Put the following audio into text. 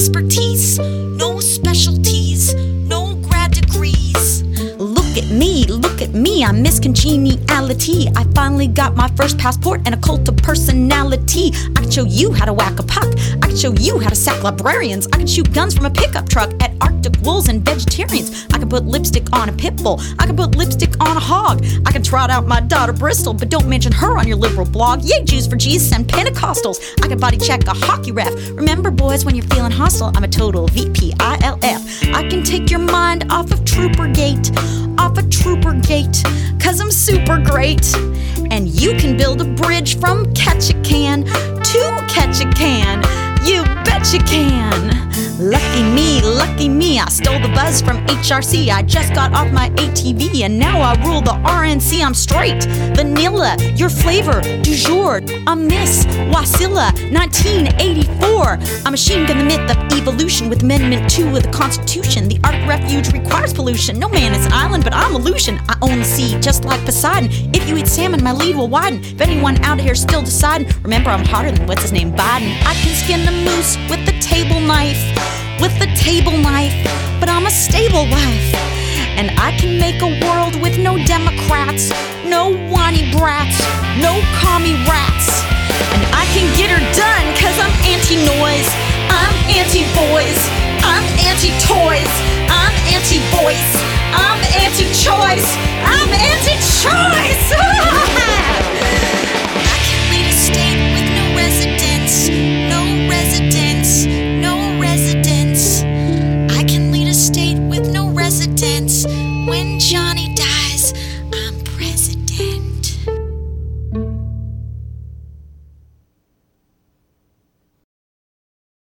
expertise, no specialties, no grad degrees. Look at me, look at me, I'm Miss Congeniality. I finally got my first passport and a cult of personality. I can show you how to whack a puck. Show you how to sack librarians. I can shoot guns from a pickup truck at Arctic wolves and vegetarians. I can put lipstick on a pit bull. I can put lipstick on a hog. I can trot out my daughter Bristol, but don't mention her on your liberal blog. Yay, Jews for Jesus and Pentecostals. I can body check a hockey ref. Remember, boys, when you're feeling hostile, I'm a total VPILF. I can take your mind off of Trooper Gate, off of Trooper Gate, cause I'm super great. And you can build a bridge from Ketchikan to Ketchikan. You bet you can. Lucky me, lucky me, I stole the buzz from HRC. I just got off my ATV and now I rule the RNC. I'm straight, vanilla, your flavor, du jour. I'm Miss Wasilla, 1984. I'm a machine gun the myth of evolution with Amendment 2 of the Constitution. The Ark refuge requires pollution. No man is an island, but I'm a illusion. I own the sea, just like Poseidon. If you eat salmon, my lead will widen. If anyone out here still deciding, remember I'm hotter than what's his name, Biden. I can skin the moose with the table knife, with the table knife, but I'm a stable wife. And I can make a world with no Democrats, no whiny brats, no commie rats. And I can get her done, cause I'm anti noise, I'm anti boys, I'm anti toys,